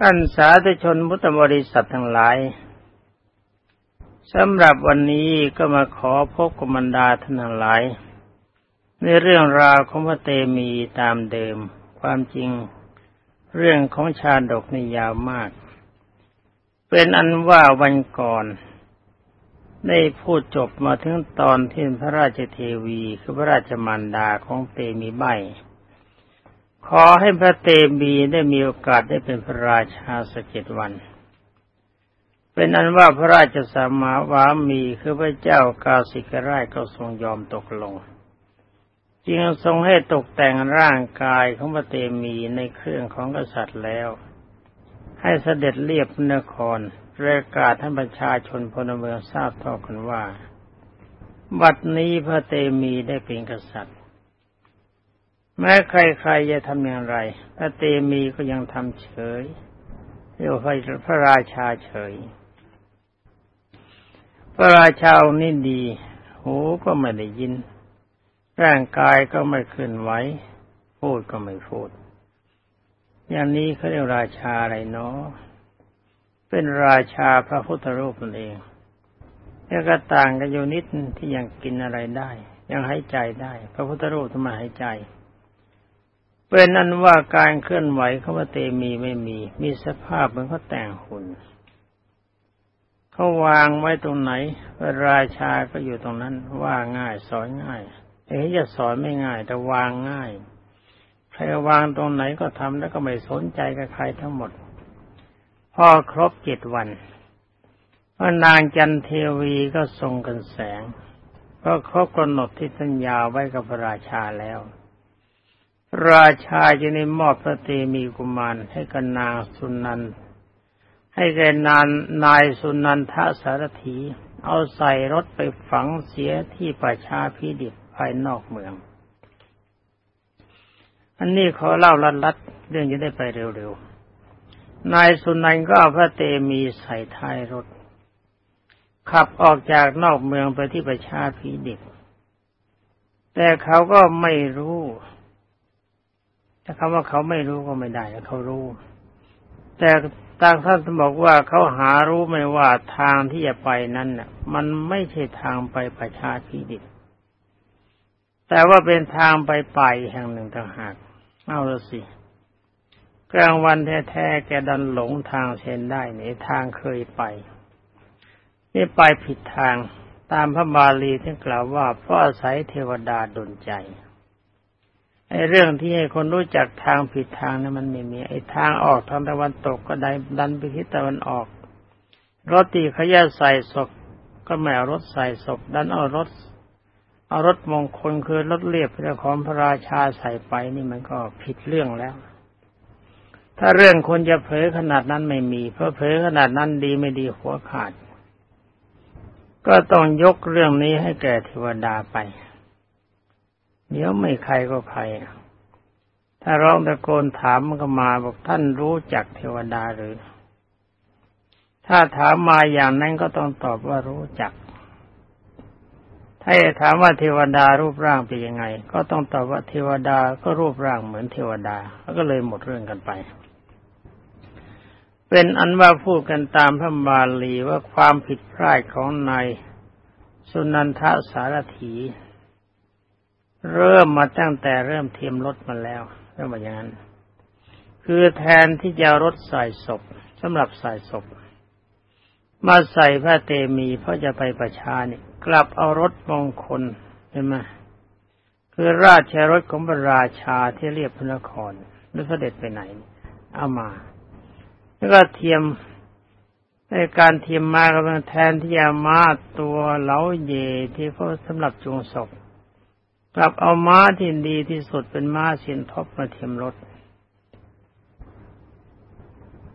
ท่านสาธุชนพุทธบริษัททั้งหลายสำหรับวันนี้ก็มาขอพบกับบรรดาท่านทั้งหลาย ในเรื่องราวของพระเตมีตามเดิม ความจริง เรื่องของชาดกนี่ยาวมาก เป็นอันว่าวันก่อน ได้พูดจบมาถึงตอนที่พระราชเทวีคือพระราชมารดาของเตมีใบ ขอให้พระเตมีได้มีโอกาสได้เป็นพระราชาสักเจ็ดวัน เป็นอันว่าพระราชสมาวามีคือพระเจ้ากาสิกราชก็ทรงยอมตกลง จึงทรงให้ตกแต่งร่างกายของพระเตมีในเครื่องของกษัตริย์แล้ว ให้เสด็จเรียบนครประกาศท่านประชาชนพลเมืองทราบทอกันว่า บัดนี้พระเตมีได้เป็นกษัตริย์ แม้ใครๆจะทำอย่างไรพระเตมีก็ยังทำเฉยเรียกว่าพระราชาเฉย พระราชานี่ดี หูก็ไม่ได้ยิน ร่างกายก็ไม่เคลื่อนไหวพูดก็ไม่พูด อย่างนี้เขาเรียกราชาอะไรเนาะเป็นราชาพระพุทธรูปนั่นเองแล้วก็ต่างกันอยู่นิดที่ยังกินอะไรได้ ยังหายใจได้ พระพุทธรูปทำไมหายใจ เป็นนั้นว่าการเคลื่อนไหวเขาว่าเตมีไม่มี มีสภาพเหมือนเขาแต่งหุ่นเขาวางไว้ตรงไหนราชาก็อยู่ตรงนั้น ว่าง่ายสอนง่ายเอ๊จะสอนไม่ง่าย แต่วางง่ายใครวางตรงไหนก็ทำแล้วก็ไม่สนใจกับใครทั้งหมด พอครบเจ็ดวันพระนางจันเทวีก็ทรงกันแสง ก็ครบกำหนดที่สัญญาไว้กับพระราชาแล้ว ราชาจะได้มอบพระเตมีกุมารให้กับนางสุนัน ให้แกนานนายสุนันทสารถี เอาใส่รถไปฝังเสียที่ป่าชาพิดิบภายนอกเมือง อันนี้ขอเล่าลัดๆเรื่องจะได้ไปเร็วๆ นายสุนันก็เอาพระเตมีใส่ท้ายรถ ขับออกจากนอกเมืองไปที่ประชาพิดิบแต่เขาก็ไม่รู้ ถ้าคำว่าเขาไม่รู้ก็ไม่ได้เขารู้ แต่ต่างท่านบอกว่าเขาหารู้ไม่ว่าทางที่จะไปนั้นน่ะ มันไม่ใช่ทางไปประชาธิดิบแต่ว่าเป็นทางไปไปแห่งหนึ่งต่างหากเอาละสิกลางวันแท้ๆแกดันหลงทางเส้นได้ในทางเคยไป นี่ไปผิดทางตามพระบาลีที่กล่าวว่าเพราะอาศัยเทวดาดลใจ ไอ้เรื่องที่ให้คนรู้จักทางผิดทางนั้นมันไม่มีไอ้ทางออกทางตะวันตกก็ได้ดันไปทิศตะวันออกรถตีขยะใส่ศพก็ไม่เอารถใส่ศพดันเอารถเอารถมงคลคือรถเรียบเรื่องของพระราชาใส่ไปนี่มันก็ผิดเรื่องแล้ว ถ้าเรื่องคนจะเผยขนาดนั้นไม่มี เพราะเผยขนาดนั้นดีไม่ดีหัวขาด ก็ต้องยกเรื่องนี้ให้แก่เทวดาไป เดี๋ยวไม่ใครก็ใครถ้าร้องตะโกนถามมันก็มาบอกท่านรู้จักเทวดาหรือ ถ้าถามมาอย่างนั้นก็ต้องตอบว่ารู้จัก ถ้าถามว่าเทวดารูปร่างเป็นยังไง ก็ต้องตอบว่าเทวดาก็รูปร่างเหมือนเทวดาก็เลยหมดเรื่องกันไปเป็นอันว่าพูดกันตามพระบาลีว่าความผิดพลาดของนายสุนันทสารถี เริ่มมาตั้งแต่เริ่มเทียมรถมาแล้วเริ่มมาอย่างนั้น คือแทนที่จะรถใส่ศพสำหรับใส่ศพ มาใส่พระเตมีเพราะจะไปประชาเนี่ยกลับเอารถมงคลเห็นไหมคือราชรถของพระราชาที่เรียบพระนครแล้วเสด็จไปไหน เอามา แล้วก็เทียมในการเทียมมาก็เป็นแทนที่จะมาตัวเหลาเยที่เขาสำหรับจูงศพ กลับเอาม้าที่ดีที่สุดเป็นม้าเสียนทบมาเทียมรถ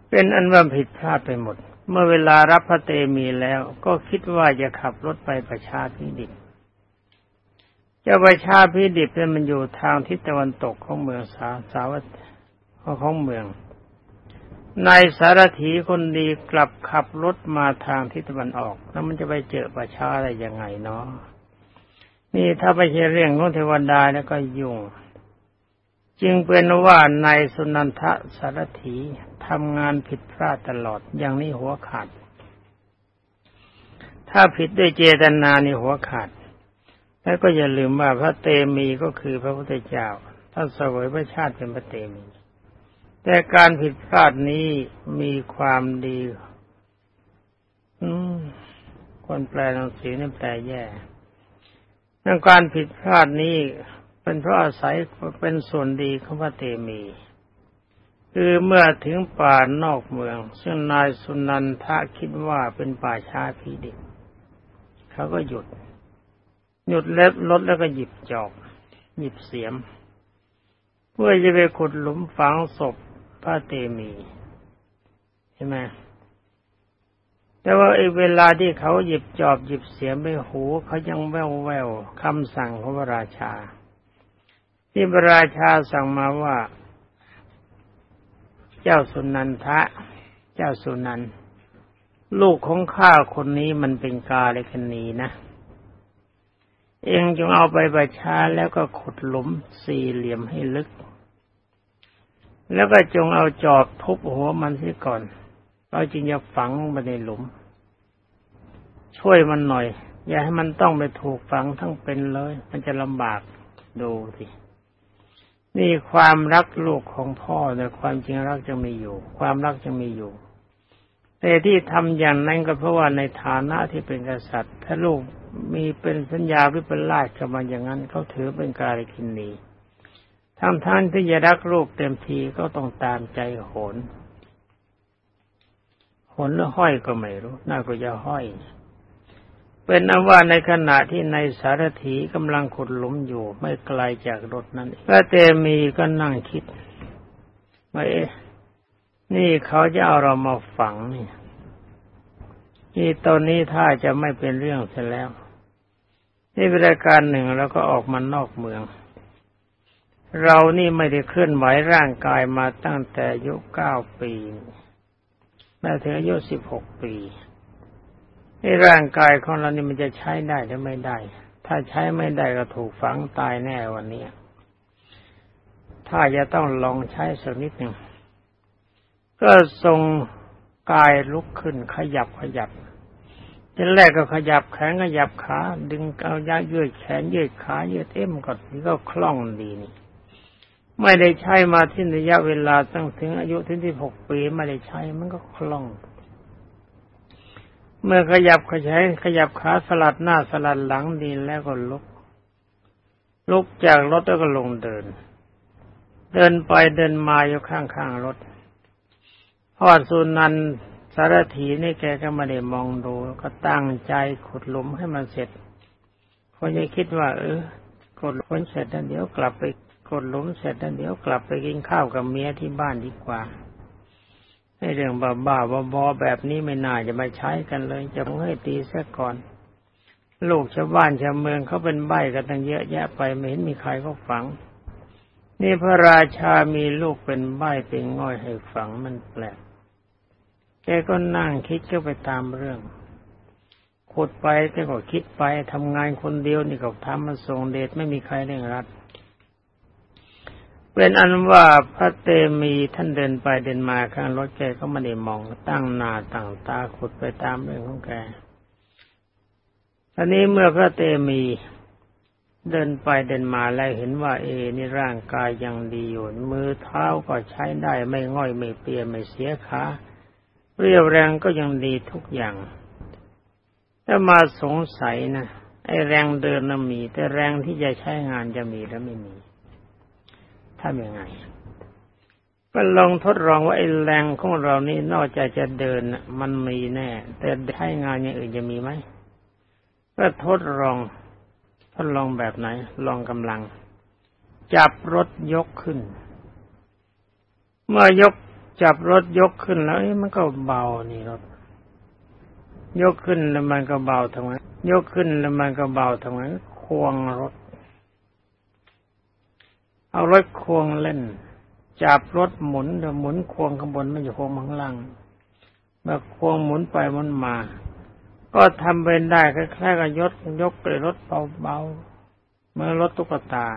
เป็นอันว่าผิดพลาดไปหมด เมื่อเวลารับพระเตมีแล้ว ก็คิดว่าจะขับรถไปประชาพิดิบจะประชาพิดิบเนี่ยมันอยู่ทางทิศตะวันตกของเมืองสาสาวัตของเมืองนายสารถีคนดีกลับขับรถมาทางทิศตะวันออก แล้วมันจะไปเจอประชาอะไรยังไงเนาะ นี่ถ้าไม่ใช่เรื่องของเทวดาแล้วก็ยุ่ง จึงเป็นว่านายสุนันทสารถีทำงานผิดพลาดตลอดอย่างนี้หัวขาด ถ้าผิดด้วยเจตนานี่หัวขาด แล้วก็อย่าลืมว่าพระเตมีก็คือพระพุทธเจ้าท่านเสวยพระชาติเป็นพระเตมี แต่การผิดพลาดนี้มีความดี อืมคนแปลหนังสือนี่แปลแย่ เรื่องการผิดพลาดนี้เป็นเพราะอาศัยเป็นส่วนดีของพระเตมี คือเมื่อถึงป่านอกเมือง ซึ่งนายสุนันทะคิดว่าเป็นป่าช้าพีดิบเขาก็หยุด หยุดเล็บรถแล้วก็หยิบจอบ หยิบเสียม เพื่อจะไปขุดหลุมฝังศพพระเตมีใช่ไหม แต่ว่าไอ้เวลาที่เขาหยิบจอบหยิบเสียมไปหูเขายังแววแววคำสั่งของพระราชา ที่พระราชาสั่งมาว่า เจ้าสุนันทะ เจ้าสุนัน ลูกของข้าคนนี้มันเป็นกาเลคณีนะ เองจงเอาไปประชาแล้วก็ขุดหลุมสี่เหลี่ยมให้ลึก แล้วก็จงเอาจอบทุบหัวมันเสียก่อน เราจรึงจะฝังไปในหลุม ช่วยมันหน่อย อย่าให้มันต้องไปถูกฝังทั้งเป็นเลย มันจะลำบากดูสินี่ความรักลูกของพ่อแต่ความจริงรักจะมีอยู่ ความรักจะมีอยู่ แต่ที่ทำอย่างนั้นก็เพราะว่าในฐานะที่เป็นกษัตริย์ ถ้าลูกมีเป็นสัญญาวิปลาสกับมันอย่างนั้นเขาถือเป็นการกินนีทำท่านที่จะรักลูกเต็มทีก็ต้องตามใจโหน หนหรือห้อยก็ไม่รู้ น่าก็จะห้อย เป็นนว่าในขณะที่ในสารถีกำลังขุดหลุมอยู่ ไม่ไกลจากรถนั้นพระเตมีก็นั่งคิดว่าเอ๊ะนี่เขาจะเอาเรามาฝังนี่นี่ตอนนี้ถ้าจะไม่เป็นเรื่องเสียแล้ว นี่เป็นรายการหนึ่งแล้วก็ออกมานอกเมือง เรานี่ไม่ได้เคลื่อนไหวร่างกายมาตั้งแต่อายุเก้าปี ม้ถึงอายุสิบหกปีในร่างกายของเรานี่มันจะใช้ได้หรือไม่ได้ ถ้าใช้ไม่ได้ก็ถูกฝังตายแน่วันนี้ ถ้าจะต้องลองใช้สักนิดหนึ่ง ก็ทรงกายลุกขึ้นขยับขยับทีแรกก็ขยับแขนขยับขา ดึงเอายายืดแขนยืดขายืดเอ็มก็นี่ก็คล่องดีนี่ ไม่ได้ใช้มาที่ระยะเวลาตั้งถึงอายุถึงที่หกปีไม่ได้ใช้มันก็คล่อง เมื่อขยับขยับขยับขาสลัดหน้าสลัดหลังดีแล้วก็ลุก ลุกจากรถแล้วก็ลงเดิน เดินไปเดินมาอยู่ข้างๆรถพ่อสุนันสารถีนี่แกก็ไม่ได้มองดูก็ตั้งใจขุดหลุมให้มันเสร็จคนจะคิดว่า เออขุดหลุมเสร็จแล้วเดี๋ยวกลับไป กดหลุมเสร็จแล้วเดี๋ยวกลับไปกินข้าวกับเมียที่บ้านดีกว่าให้เรื่องบ้าบ้าบอแบบนี้ไม่น่าจะมาใช้กันเลย จะให้ตีซะก่อน ลูกชาวบ้านชาวเมืองเขาเป็นใบกันตั้งเยอะแยะไปไม่เห็นมีใครเขาฝัง นี่พระราชามีลูกเป็นใบเป็นง่อยให้ฝังมันแปลกแกก็นั่งคิดก็ไปตามเรื่องขุดไปแกก็คิดไปทำงานคนเดียวนี่ก็ทำมันส่งเดชไม่มีใครเร่งรัด เป็นอันว่าพระเตมีท่านเดินไปเดินมาข้างรถแกก็ไม่ได้มองตั้งหน้าตั้งตาขุดไปตามเรื่องของแกอันนี้เมื่อพระเตมีเดินไปเดินมาแล้วเห็นว่า เอนี่ร่างกายยังดีอยู่มือเท้าก็ใช้ได้ไม่ง่อยไม่เปียไม่เสียขาเรียวแรงก็ยังดีทุกอย่างถ้ามาสงสัยนะไอแรงเดินน่ะมี แต่แรงที่จะใช้งานจะมีหรือไม่มี ทำยังไงก็ลองทดลองว่าไอ้แรงของเรานี่นอกจากจะเดินมันมีแน่ แต่ใช้งานอย่างอื่นจะมีไหมก็ทดลองทดลองแบบไหน ลองกำลัง จับรถยกขึ้น เมื่อยกจับรถยกขึ้นแล้วมันก็เบานี่รถ ยกขึ้นแล้วมันก็เบาทำไมยกขึ้นแล้วมันก็เบาทำไมควงรถ เอารถควงเล่น จับรถหมุนเดี๋ยวหมุนควงข้างบนไม่อยู่ควงข้างล่างเมื่อควงหมุนไปหมุนมา ก็ทำเป็นได้คล้ายๆกับยกยกเลยรถเบาๆเมื่อรถตุ๊กตา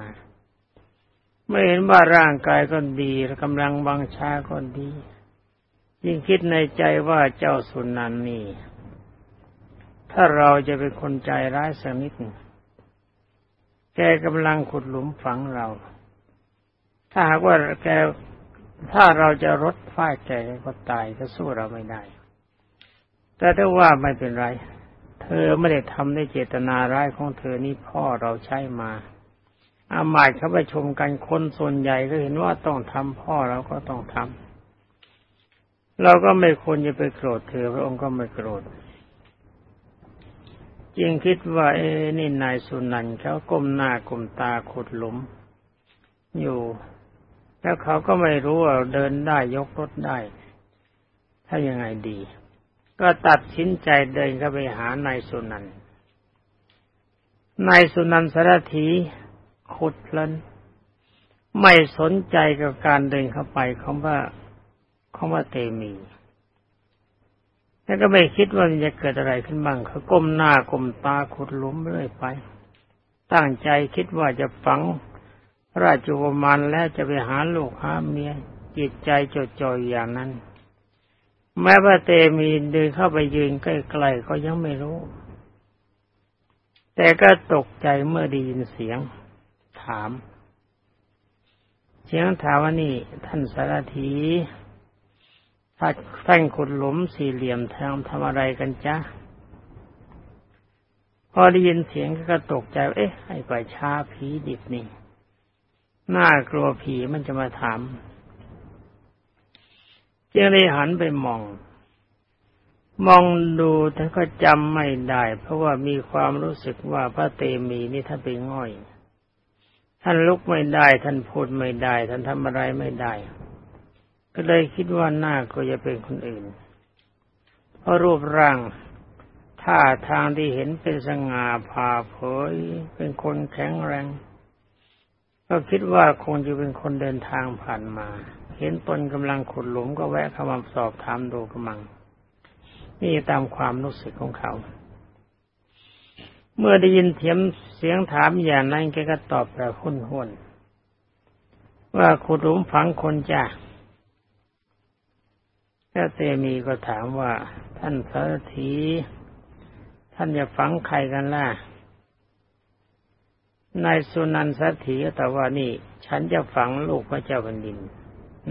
ไม่เห็นว่าร่างกายก็ดีกำลังบังชาก็ดี ยิ่งคิดในใจว่าเจ้าสุนันนี่ถ้าเราจะเป็นคนใจร้ายสักนิด แกกำลังขุดหลุมฝังเรา ถ้าหากว่าแกถ้าเราจะรดฝ้ายแกก็ตายก็สู้เราไม่ได้ แต่ถ้าว่าไม่เป็นไร เธอไม่ได้ทำด้วยเจตนาร้ายของเธอนี่พ่อเราใช้มา อามาตเขาไปชมกันคนส่วนใหญ่ก็เห็นว่าต้องทำพ่อเราก็ต้องทำเราก็ไม่ควรจะไปโกรธเธอพระองค์ก็ไม่โกรธจึงคิดว่า เอ้นี่นายสุนันเขาก้มหน้าก้มตาขุดหลุม อยู่ แล้วเขาก็ไม่รู้ว่าเดินได้ยกรถได้ ถ้ายังไงดี ก็ตัดสินใจเดินเข้าไปหานายสุนันนายสุนันสารถีขุดเพลินไม่สนใจกับการเดินเข้าไปของว่าของว่าเตมีแล้วก็ไม่คิดว่ามันจะเกิดอะไรขึ้นบ้างเขาก้มหน้าก้มตาขุดหลุมเรื่อยไป ตั้งใจคิดว่าจะฝัง ราชกุมารแล้วจะไปหาลูกหาเมียจิตใจจดจ่อยอย่างนั้น แม้ว่าเตมีเดินเข้าไปยืนใกล้ๆก็ยังไม่รู้ แต่ก็ตกใจเมื่อได้ยินเสียง ถาม เสียงถามว่านี่ ท่านสารถีถ้าท่านขุดหลุมสี่เหลี่ยมทางทำอะไรกันจ๊ะพอได้ยินเสียงก็ตกใจ เอ๊ะไอ้ป่าช้าผีดิบนี่ น่ากลัวผีมันจะมาถามจึงเลยหันไปมอง มองดูแต่ก็จำไม่ได้ เพราะว่ามีความรู้สึกว่าพระเตมีนี่ท่านไปง่อย ท่านลุกไม่ได้ ท่านพูดไม่ได้ ท่านทำอะไรไม่ได้ ก็เลยคิดว่าหน้าก็จะเป็นคนอื่น เพราะรูปร่างท่าทางที่เห็นเป็นสง่าผ่าเผย เป็นคนแข็งแรง ก็คิดว่าคงจะเป็นคนเดินทางผ่านมา เห็นตนกำลังขุดหลุมก็แวะเข้ามาสอบถามดูกำลัง นี่ตามความรู้สึกของเขา เมื่อได้ยินเสียงเสียงถามอย่างนั้นแกก็ตอบแบบหุ่นหุนว่าขุดหลุมฝังคนจ้าพระเตมีก็ถามว่า ท่านพระทีท่านจะฝังใครกันล่ะ นายสุนันสัตถีก็ตอบว่านี่ ฉันจะฝังลูกพระเจ้าแผ่นดิน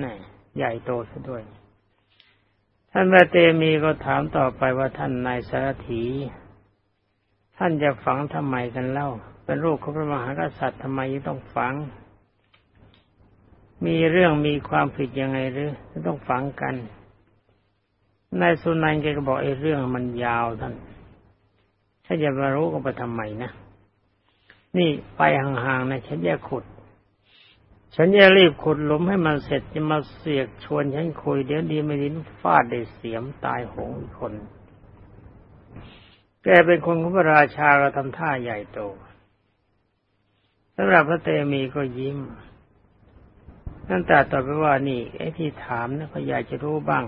นี่ใหญ่โตซะด้วย ท่านพระเตมีก็ถามต่อไปว่าท่านนายสารถี ท่านจะฝังทำไมกันเล่า เป็นลูกของพระมหากษัตริย์ทำไมต้องฝัง มีเรื่องมีความผิดยังไงหรือต้องฝังกันนายสุนันแกก็บอกไอ้เรื่องมันยาวท่าน ถ้าจะมารู้ก็ไปทำไมนะ นี่ไปห่างๆนะฉันจะขุด ฉันจะรีบขุดหลุมให้มันเสร็จจะมาเสียกชวนฉันคุยเดี๋ยวดีไม่ดีฟาดได้เสียมตายหงคน แกเป็นคนของพระราชาก็ทำท่าใหญ่โตสำหรับพระเตมีก็ยิ้มนั่นแต่ต่อไปว่านี่ไอ้ที่ถามนะเขาอยากจะรู้บ้าง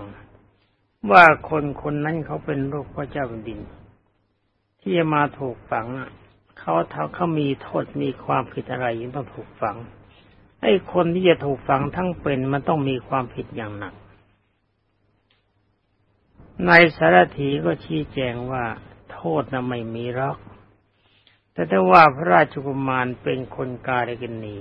ว่าคนคนนั้นเขาเป็นลูกพระเจ้าแผ่นดิน ที่จะมาถูกฝัง เขาเท่าเขามีโทษมีความผิดอะไรยังต้องถูกฝังไอ้คนที่จะถูกฝังทั้งเป็นมันต้องมีความผิดอย่างหนักในสารถีก็ชี้แจงว่า โทษน่ะไม่มีหรอก แต่ถ้าว่าพระราชกุมารเป็นคนกาลกินี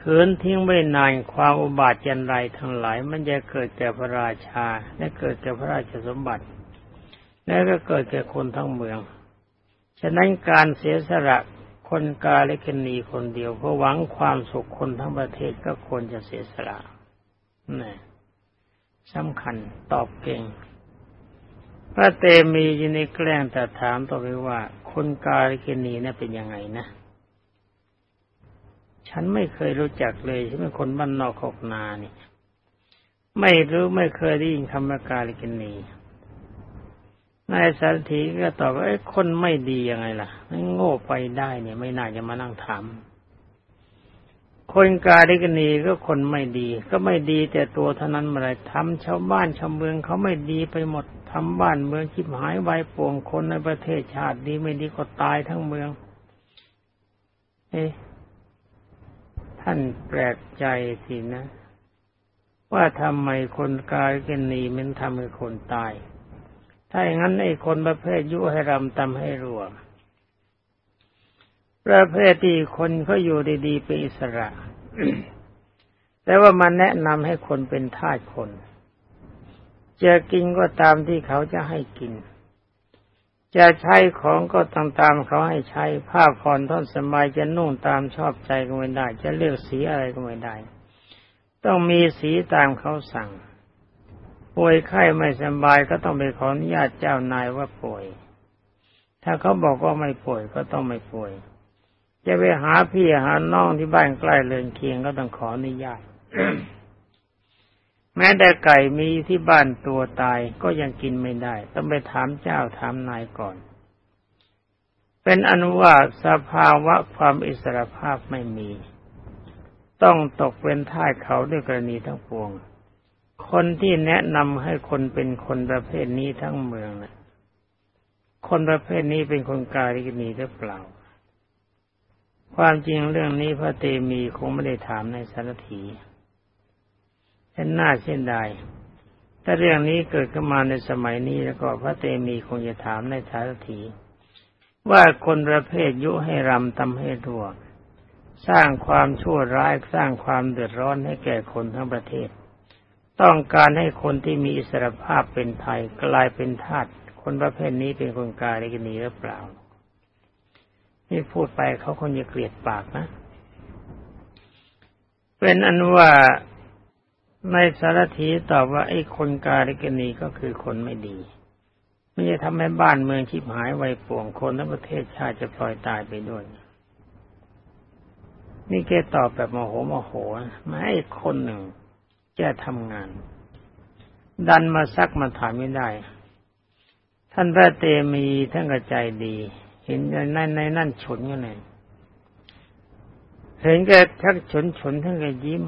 ขืนทิ้งไว้นานความอุบาทยันไรทั้งหลาย มันจะเกิดแก่พระราชา และเกิดแก่พระราชสมบัติ และก็เกิดแก่คนทั้งเมือง ฉะนั้นการเสียสละคนกาลกินีคนเดียวเพื่อหวังความสุขคนทั้งประเทศก็ควรจะเสียสละนี่สำคัญตอบเก่ง พระเตมียินแกล้งแต่ถามต่อไปว่า คนกาลิกินีน่ะเป็นยังไงนะ ฉันไม่เคยรู้จักเลยฉันเป็นคนบ้านนอกขอกนานี่ไม่รู้ไม่เคยได้ยินคำว่ากาลิกินี นายสันติก็ตอบว่าไอ้คนไม่ดียังไงล่ะไม่โง่ไปได้เนี่ยไม่น่าจะมานั่งถามคนกาดิกนีก็คนไม่ดี ก็ไม่ดีแต่ตัวเท่านั้นมาเลยทำชาวบ้านชาวเมืองเขาไม่ดีไปหมดทำบ้านเมืองชิบหายไวป่วงคนในประเทศชาติดีไม่ดีก็ตายทั้งเมือง เอ๊ะท่านแปลกใจสินะ ว่าทำไมคนกายกันนีมันทำให้คนตาย ถ้าอย่างนั้นไอ้คนประเภทยุให้รำตำให้รัวประเภทที่คนเขาอยู่ดีๆเป็นอิสระ แต่ว่ามันแนะนำให้คนเป็นทาสคน จะกินก็ตามที่เขาจะให้กิน จะใช้ของก็ตามตามเขาให้ใช้ ผ้าผ่อนท่อนสมัยจะนุ่งตามชอบใจก็ไม่ได้ จะเลือกสีอะไรก็ไม่ได้ ต้องมีสีตามเขาสั่ง ป่วยไข้ไม่สบายก็ต้องไปขออนุญาตเจ้านายว่าป่วย ถ้าเขาบอกว่าไม่ป่วยก็ต้องไม่ป่วย จะไปหาพี่หาน้องที่บ้านใกล้เรือนเคียงก็ต้องขออนุญาตแม้แต่ไก่มีที่บ้านตัวตายก็ยังกินไม่ได้ ต้องไปถามเจ้าถามนายก่อน เป็นอนุว่าสภาวะความอิสระภาพไม่มี ต้องตกเป็นท่ายเขาด้วยกรณีทั้งปวง คนที่แนะนำให้คนเป็นคนประเภทนี้ทั้งเมืองนะคนประเภทนี้เป็นคนกาลิกนีหรือเปล่า ความจริงเรื่องนี้พระเตมีคงไม่ได้ถามในสารถีเป็นหน้าเส้นใดถ้าเรื่องนี้เกิดขึ้นมาในสมัยนี้แล้วก็พระเตมีคงจะถามในทารถี ว่าคนประเภทยุให้รำทำให้ทั่ว สร้างความชั่วร้ายสร้างความเดือดร้อนให้แก่คนทั้งประเทศ ต้องการให้คนที่มีอิสรภาพเป็นไทยกลายเป็นทาสคนประเภทนี้เป็นคนกาลิกนีหรือเปล่า นี่พูดไปเขาคงจะเกลียดปากนะ เป็นอันว่าในสารถีตอบว่าไอ้คนกาลิกนีก็คือคนไม่ดี ไม่จะทำให้บ้านเมืองชิบหายไวป่วงคนทั้งประเทศชาติจะปล่อยตายไปด้วยนี่แกตอบแบบโมโหโมโหมาให้คนหนึ่ง จะทำงาน ดันมาซักมาถามไม่ได้ ท่านพระเตมีท่านกระใจดี เห็นในในนั่นฉนอยู่ไหนเห็นแกทักฉนฉนท่านก็ยิ้ม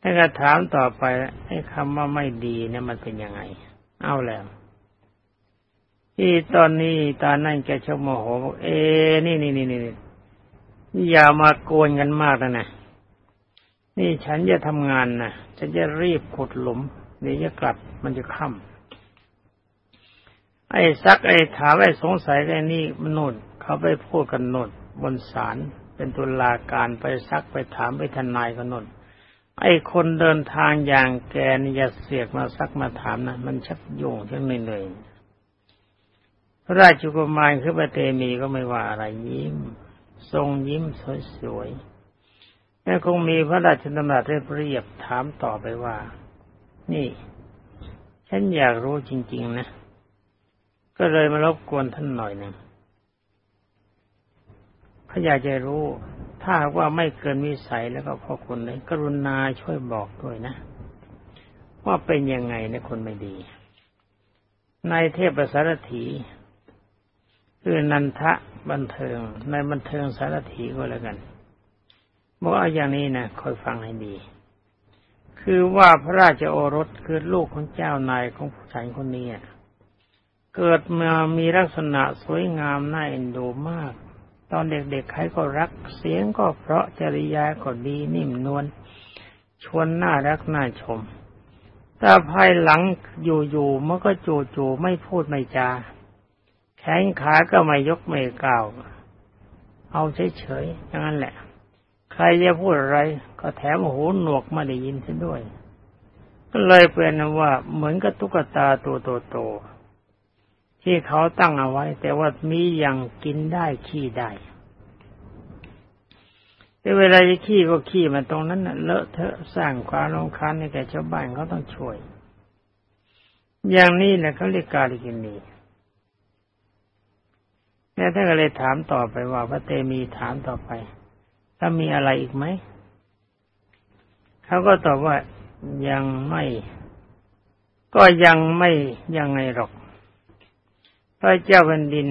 ถ้านก็ถามต่อไปไอ้คำว่าไม่ดีเนี่ยมันเป็นยังไง เอาแล้วที่ตอนนี้ตอนนั่นแกชมโมโหบอกเอ นี่นี่นี่นี่อย่ามาโกนกันมากนะนะ นี่ฉันจะทำงานนะฉันจะรีบขุดหลุมนี่จะกลับมันจะค่ำไอ้ซักไอ้ถามไอ้สงสัยไอ้นี่มันนุ่นเขาไปพูดกันนุ่นบนศาลเป็นตุลาการไปซักไปถามไปทนายกันนุ่นไอ้คนเดินทางอย่างแกนี่อย่าเสียกมาซักมาถามนะมันชักโยุ่งชักเหนื่อยพระราชกุมารคือพระเตมีก็ไม่ว่าอะไรยิ้ม ทรงยิ้มสวยๆ แต่คงมีพระราชดำรัสเรียบถามต่อไปว่า นี่ ฉันอยากรู้จริง ๆ นะ ก็เลยมารบกวนท่านหน่อยหนึ่งเขาอยากจะรู้ ถ้าว่าไม่เกินวิสัยแล้วก็พ่อคุณเลยกรุณาช่วยบอกด้วยนะ ว่าเป็นยังไงในคนไม่ดีในเทพสารถีคือนันทะบันเทิงในบันเทิงสารถีก็แล้วกัน บอกเอาอย่างนี้นะคอยฟังให้ดี คือว่าพระราชโอรสคือลูกของเจ้านายของผู้ชายคนนี้เกิดมามีลักษณะสวยงามน่าเอ็นดูมาก ตอนเด็กๆใครก็รักเสียงก็เพราะจริยาก็ดีนิ่มนวลชวนน่ารักน่าชม แต่ภายหลังอยู่ๆมันก็จู่ๆไม่พูดไม่จา แขนขาก็ไม่ยกไม่ก้าว เอาเฉยๆอย่างนั้นแหละ รจะพูดอะไร ก็แถมหูหนวกมาได้ยินเสียด้วย ก็เลยเป็นว่าเหมือนกับตุ๊กตาตัวโตๆที่เขาตั้งเอาไว้ แต่ว่ามีอย่างกินได้ขี้ได้แต่เวลาจะขี้ก็ขี้มาตรงนั้นเลอะเทอะสร้างความรำคาญให้แก่ชาวบ้านเขาต้องช่วย อย่างนี้แหละเขาเรียกกาลิกินีเนี่ยท่านก็เลยถามต่อไปว่าพระเตมีถามต่อไป ถ้ามีอะไรอีกไหม เขาก็ตอบว่ายังไม่ ก็ยังไม่ยังไงหรอก พระเจ้าแผ่นดิน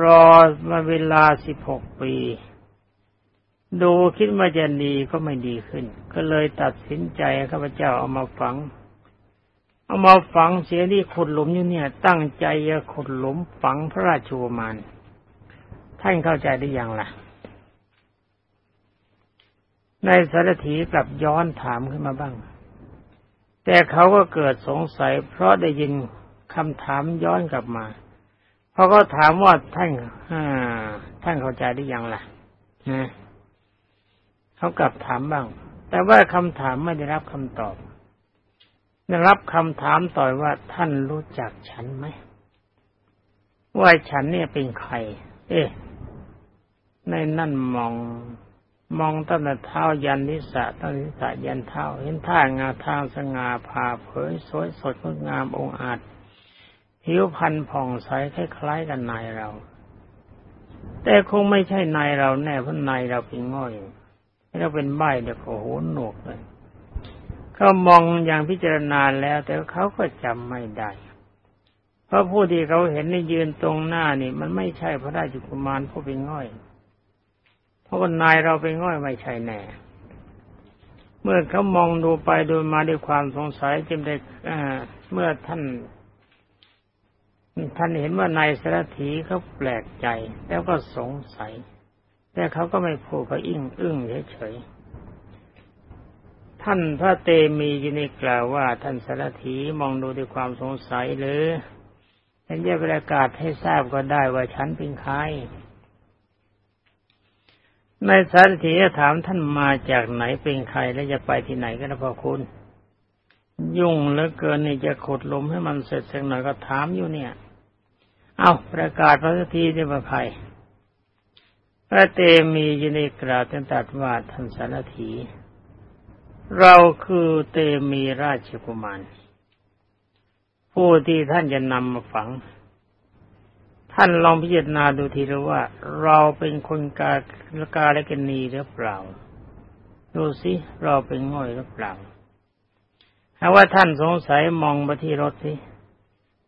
รอมาเวลาสิบหกปี ดูคิดว่าจะดีก็ไม่ดีขึ้น ก็เลยตัดสินใจข้าพเจ้าเอามาฝังเอามาฝังเสียที่ขุดหลุมอยู่เนี่ย ตั้งใจจะขุดหลุมฝังพระราชโอมานท่านเข้าใจได้ยังล่ะ ในสารถีกลับย้อนถามขึ้นมาบ้าง แต่เขาก็เกิดสงสัย เพราะได้ยินคำถามย้อนกลับมาพอก็ถามว่าท่านท่านเข้าใจได้ยังล่ะนะเขากลับถามบ้าง แต่ว่าคำถามไม่ได้รับคำตอบ ได้รับคำถามต่อยว่าท่านรู้จักฉันไหมว่าฉันเนี่ยเป็นใคร เอ๊ะในนั่นมอง มองตั้งแต่เท้ายันนิสะตั้งนิสะยันเท้าเห็นท่างาทางสง่าผ่าเผยสวยสดงดงามองอาจผิวพันผ่องใสคล้ายๆกันนายเรา แต่คงไม่ใช่นายเราแน่เพราะนายเราเป็นง่อยเราเป็นใบเดี๋ยวโอ้โหหนวกเลยเขามองอย่างพิจารณาแล้ว แต่เขาก็จำไม่ได้ เพราะผู้ที่เขาเห็นในยืนตรงหน้านี่ มันไม่ใช่พระราชกุมารผู้เป็นง่อย ราะว่านายเราเป็นง่อยไม่ใช่แน่ เมื่อเขามองดูไปดูมาด้วยความสงสัยจึงได้เมื่อท่านท่านเห็นว่านายสารถีเขาแปลกใจ แล้วก็สงสัย แต่เขาก็ไม่พูดก็อิ่งอึ้งเฉยๆท่านพระเตมียินิกล่าวว่า ท่านสารถีมองดูด้วยความสงสัยหรือฉันจะประกาศให้ทราบก็ได้ว่าฉันเป็นใคร นายสารถีถามท่านมาจากไหนเป็นใครและจะไปที่ไหนกันนะพ่อคุณ ยุ่งเหลือเกินนี่จะขุดลมให้มันเสร็จสักหน่อยก็ถามอยู่เนี่ย เอาประกาศพระสถีที่มาภัยพระเตมียินดีกราบท่านตัดว่าท่านสารถี เราคือเตมีราชกุมารผู้ที่ท่านจะนำมาฝัง ท่านลองพิจารณาดูทีแล้วว่า เราเป็นคนกาลกาและกันนีหรือเปล่า ดูสิเราเป็นง่อยหรือเปล่าถ้าว่าท่านสงสัยมองไปที่รถสิ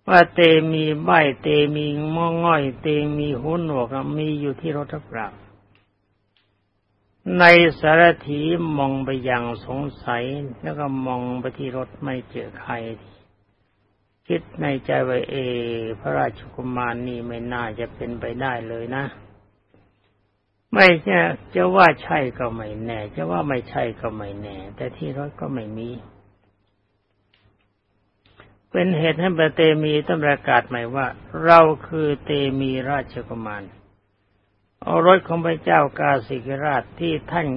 ว่าเตมีใบเตมีมองง่อย เตมีหูหนวกมีอยู่ที่รถหรือเปล่าในสารถีมองไปอย่างสงสัยแล้วก็มองไปที่รถไม่เจอใคร คิดในใจว่าเอ พระราชกุมารนี่ไม่น่าจะเป็นไปได้เลยนะ ไม่ใช่จะว่าใช่ก็ไม่แน่ จะว่าไม่ใช่ก็ไม่แน่ แต่ที่รถก็ไม่มี เป็นเหตุให้พระเตมีต้องประกาศใหม่ว่า เราคือเตมีราชกุมารเอารถของพระเจ้ากาสิกราชที่ท่าน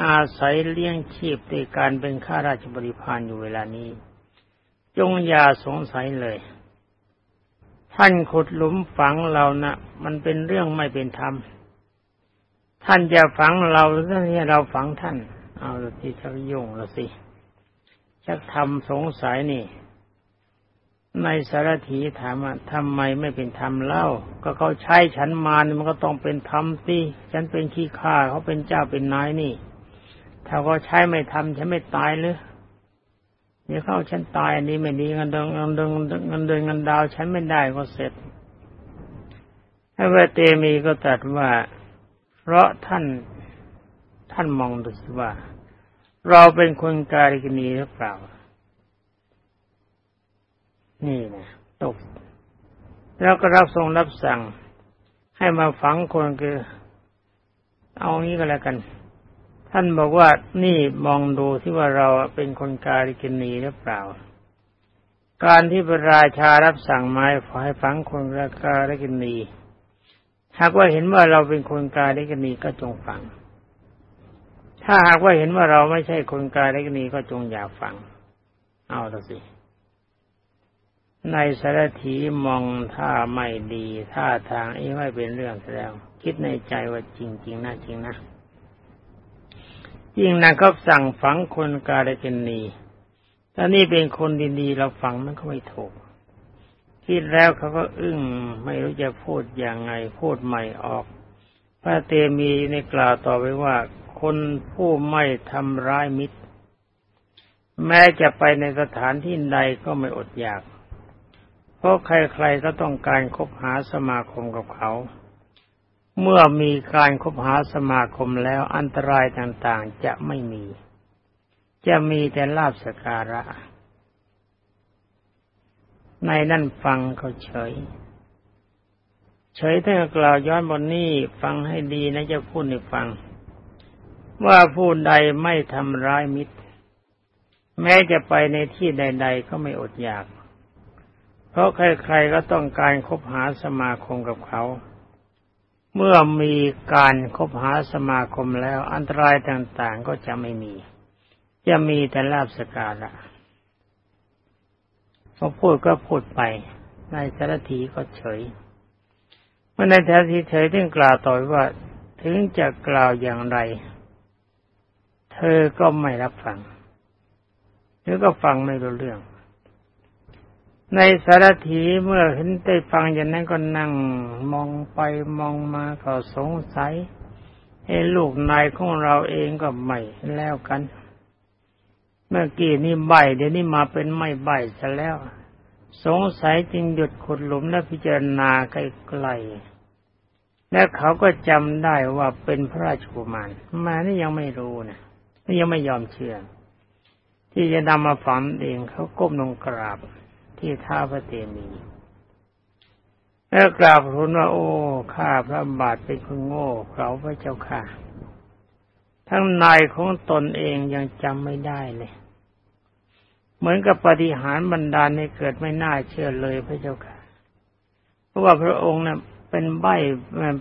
อาศัยเลี้ยงชีพในการเป็นข้าราชบริพารอยู่เวลานี้ จงอย่าสงสัยเลย ท่านขุดหลุมฝังเรานะ่ะ มันเป็นเรื่องไม่เป็นธรรม ท่านจะฝังเราหรือท่านจะเราฝังท่าน เอาที่ชักยุ่งล้วสิชักทำสงสัยนี่ ในสารถีถามว่าทำไมไม่เป็นธรรมเล่า ก็เขาใช้ฉันมามันก็ต้องเป็นธรรมสิฉันเป็นขี้ข้าเขาเป็นเจ้าเป็นนายนี่ ถ้าเขาใช้ไม่ทำฉันไม่ตายเลย เดี๋ยวเข้าฉันตายอันนี้ไม่ดีเงินเดือนเงินเดือนเงินเดือนเงินดาวฉันไม่ได้ก็เสร็จพระเวเตมีก็ตรัสว่า เพราะท่านท่านมองดูสิว่า เราเป็นคนกาลิกนีหรือเปล่า นี่นะตก แล้วก็รับทรงรับสั่ง ให้มาฝังคนคือ เอางี้ก็แล้วกัน ท่านบอกว่านี่มองดูที่ว่าเราเป็นคนกาลิกินีหรือเปล่า การที่พระราชารับสั่งไมาให้ฝังคนกาลิกินีหากว่าเห็นว่าเราเป็นคนกาลิกินีก็จงฟัง ถ้าหากว่าเห็นว่าเราไม่ใช่คนกาลิกินีก็จงอย่าฟัง เอาละสิในสารถีมองท่าไม่ดีท่าทางไอ้ไม่เป็นเรื่องแล้ว คิดในใจว่าจริง ๆนะจริงนะ ยิ่งนะครับสั่งฝังคนกาลเกนีถ้านี่เป็นคนดีๆเราฟังมันก็ไม่ถูก คิดแล้วเขาก็อึ้งไม่รู้จะพูดอย่างไงพูดใหม่ออก พระเตมีในกล่าวต่อไปว่า คนผู้ไม่ทำร้ายมิตร แม้จะไปในสถานที่ใดก็ไม่อดอยาก เพราะใครๆก็ต้องการคบหาสมาคมกับเขา เมื่อมีการคบหาสมาคมแล้วอันตรายต่างๆจะไม่มี จะมีแต่ลาบสการะ ในนั่นฟังเขาเฉย เฉยถ้ากล่าวย้อนบนนี้ฟังให้ดีนะจะพูดให้ฟัง ว่าผู้ใดไม่ทำร้ายมิตร แม้จะไปในที่ใด ๆ ก็ไม่อดอยาก เพราะใครๆก็ต้องการคบหาสมาคมกับเขา เมื่อมีการคบหาสมาคมแล้ว อันตรายต่างๆก็จะไม่มี จะมีแต่ลาบสการะพอพูดก็พูดไปนายสารถีก็เฉยเมื่อนายสารถีเฉยจึงกล่าวต่อว่าถึงจะกล่าวอย่างไร เธอก็ไม่รับฟังหรือก็ฟังไม่รู้เรื่อง ในสารถีเมื่อเห็นได้ฟังอย่างนั้นก็นั่งมองไปมองมาก็สงสัยให้ลูกนายของเราเองก็ไม่แล้วกัน เมื่อกี้นี่ใบเดี๋ยวนี้มาเป็นไม่ใบซะแล้ว สงสัยจึงหยุดขุดหลุมและพิจารณาใกลๆและเขาก็จำได้ว่าเป็นพระราชกุมารมานี่ยังไม่รู้นะนี่ยังไม่ยอมเชื่อ ที่จะนำมาฝังเองเขาก้มลงกราบ ที่ท้าพระเตมีแล้วกราบทูลว่าโอ้ข้าพระบาทเป็นคนโง่เขาพระเจ้าค่ะ ทั้งนายของตนเองยังจำไม่ได้เลย เหมือนกับปฏิหารบรรดาในเกิดไม่น่าเชื่อเลยพระเจ้าค่ะ เพราะว่าพระองค์นะ่ะเป็นใบ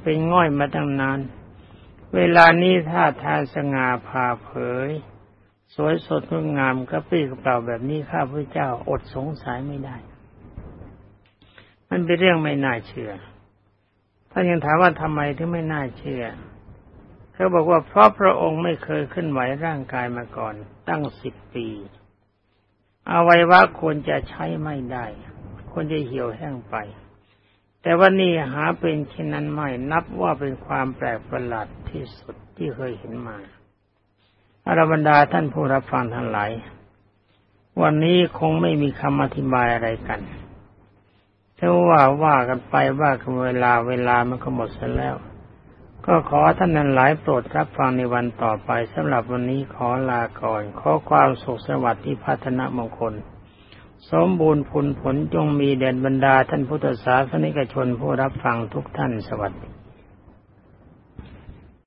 เป็นง่อยมาตั้งนาน เวลานี้ท่าทางสง่าผ่าเผย สวยสดงดงามกระปี้กระเปร่าแบบนี้ข้าพระเจ้าอดสงสัยไม่ได้ มันเป็นเรื่องไม่น่าเชื่อท่านยังถามว่าทำไมถึงไม่น่าเชื่อเขาบอกว่าเพราะพระองค์ไม่เคยขึ้นไหวร่างกายมาก่อน ตั้งสิบปีอวัยวะควรจะใช้ไม่ได้ควรจะเหี่ยวแห้งไป แต่ว่านี่หาเป็นเช่นนั้นไม่นับว่าเป็นความแปลกประหลาดที่สุดที่เคยเห็นมา อรบรรดาท่านผู้รับฟังทั้งหลาย วันนี้คงไม่มีคำอธิบายอะไรกันถ้าว่าว่ากันไปว่ากันเวลาเวลามันก็หมดเสียแล้ว ก็ขอท่านนั้นหลายโปรดรับฟังในวันต่อไปสำหรับวันนี้ขอลาก่อน ขอความสุขสวัสดิ์ที่พัฒนามงคล สมบูรณ์ผลผลจงมีเด่นบรรดาท่านพุทธศาสนิกชนผู้รับฟังทุกท่านสวัสดี